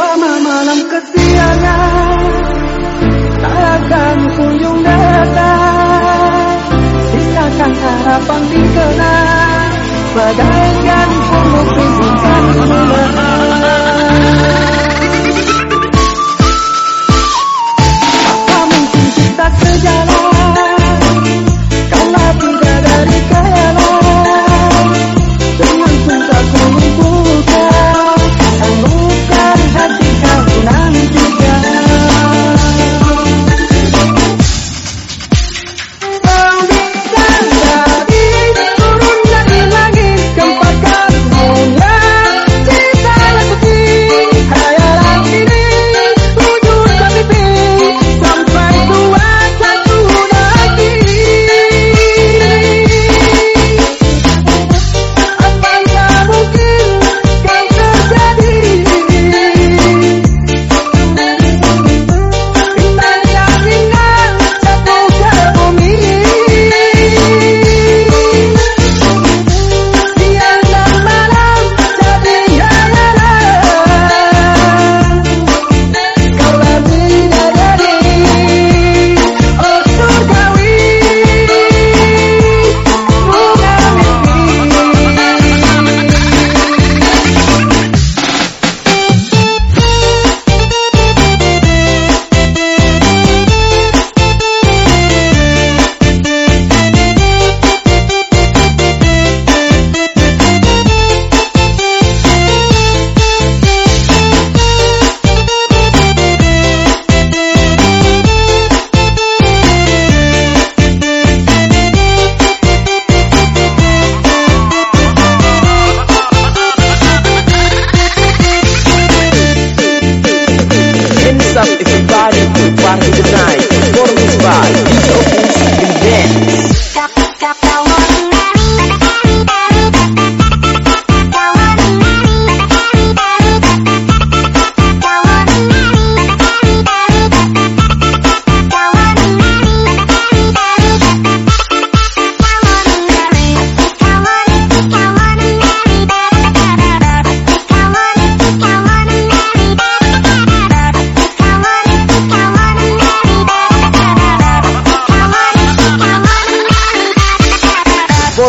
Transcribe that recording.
Umpama malam kesiangan Takkan kunjung datang. Sisakan harapan dikenang Bagaikan punggung pinggirkan kenangan up if you party, party tonight.